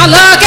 I Allah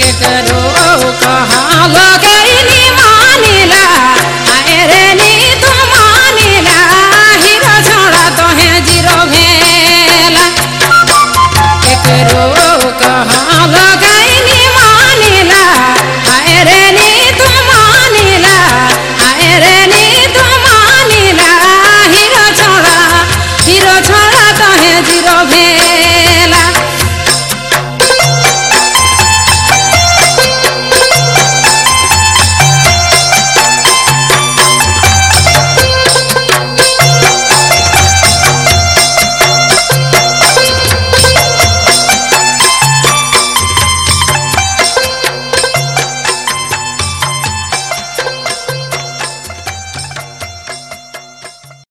के करो